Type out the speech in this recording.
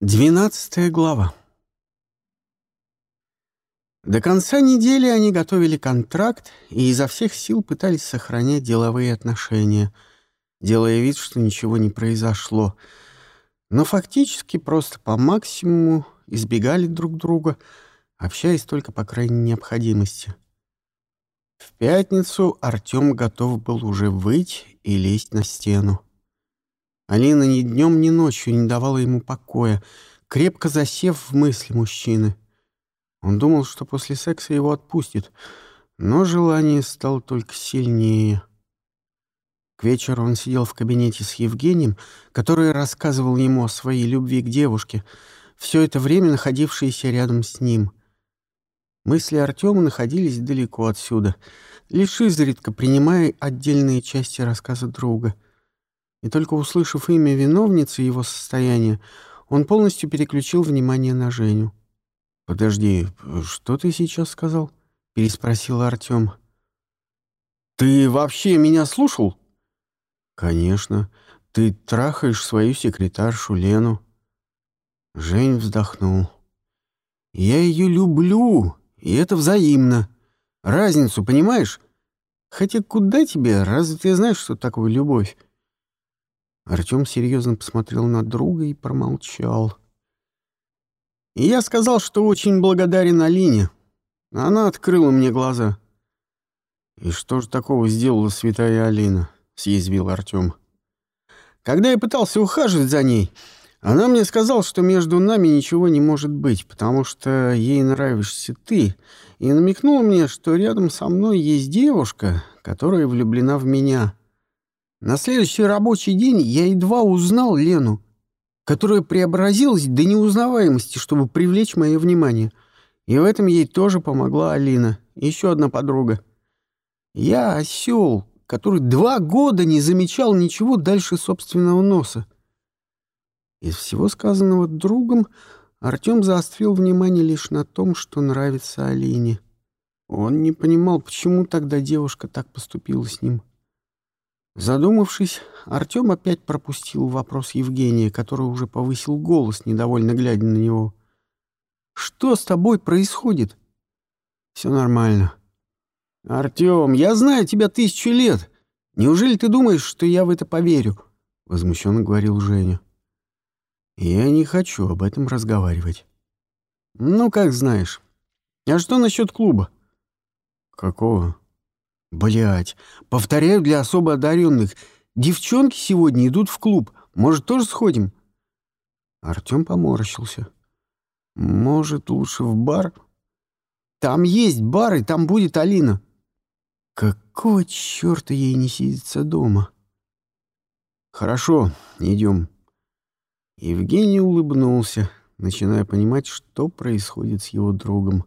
Двенадцатая глава. До конца недели они готовили контракт и изо всех сил пытались сохранять деловые отношения, делая вид, что ничего не произошло. Но фактически просто по максимуму избегали друг друга, общаясь только по крайней необходимости. В пятницу Артем готов был уже выть и лезть на стену. Алина ни днем, ни ночью не давала ему покоя, крепко засев в мысли мужчины. Он думал, что после секса его отпустит, но желание стало только сильнее. К вечеру он сидел в кабинете с Евгением, который рассказывал ему о своей любви к девушке, все это время находившейся рядом с ним. Мысли Артема находились далеко отсюда, лишь изредка принимая отдельные части рассказа друга — и только услышав имя виновницы его состояния, он полностью переключил внимание на Женю. «Подожди, что ты сейчас сказал?» — переспросил Артем. «Ты вообще меня слушал?» «Конечно. Ты трахаешь свою секретаршу Лену». Жень вздохнул. «Я ее люблю, и это взаимно. Разницу понимаешь? Хотя куда тебе? Разве ты знаешь, что такое любовь? Артем серьезно посмотрел на друга и промолчал. И я сказал, что очень благодарен Алине. Она открыла мне глаза. «И что же такого сделала святая Алина?» — съязвил Артем. «Когда я пытался ухаживать за ней, она мне сказала, что между нами ничего не может быть, потому что ей нравишься ты, и намекнула мне, что рядом со мной есть девушка, которая влюблена в меня». На следующий рабочий день я едва узнал Лену, которая преобразилась до неузнаваемости, чтобы привлечь мое внимание. И в этом ей тоже помогла Алина, еще одна подруга. Я осел, который два года не замечал ничего дальше собственного носа. Из всего сказанного другом Артем заострил внимание лишь на том, что нравится Алине. Он не понимал, почему тогда девушка так поступила с ним. Задумавшись, Артем опять пропустил вопрос Евгения, который уже повысил голос, недовольно глядя на него. «Что с тобой происходит?» «Все нормально». «Артем, я знаю тебя тысячу лет. Неужели ты думаешь, что я в это поверю?» — возмущенно говорил Женя. «Я не хочу об этом разговаривать». «Ну, как знаешь. А что насчет клуба?» «Какого?» Блять, повторяю для особо одаренных. Девчонки сегодня идут в клуб. Может, тоже сходим? Артем поморщился. Может, лучше в бар? Там есть бар, и там будет Алина. Какого черта ей не сидится дома? Хорошо, идем. Евгений улыбнулся, начиная понимать, что происходит с его другом.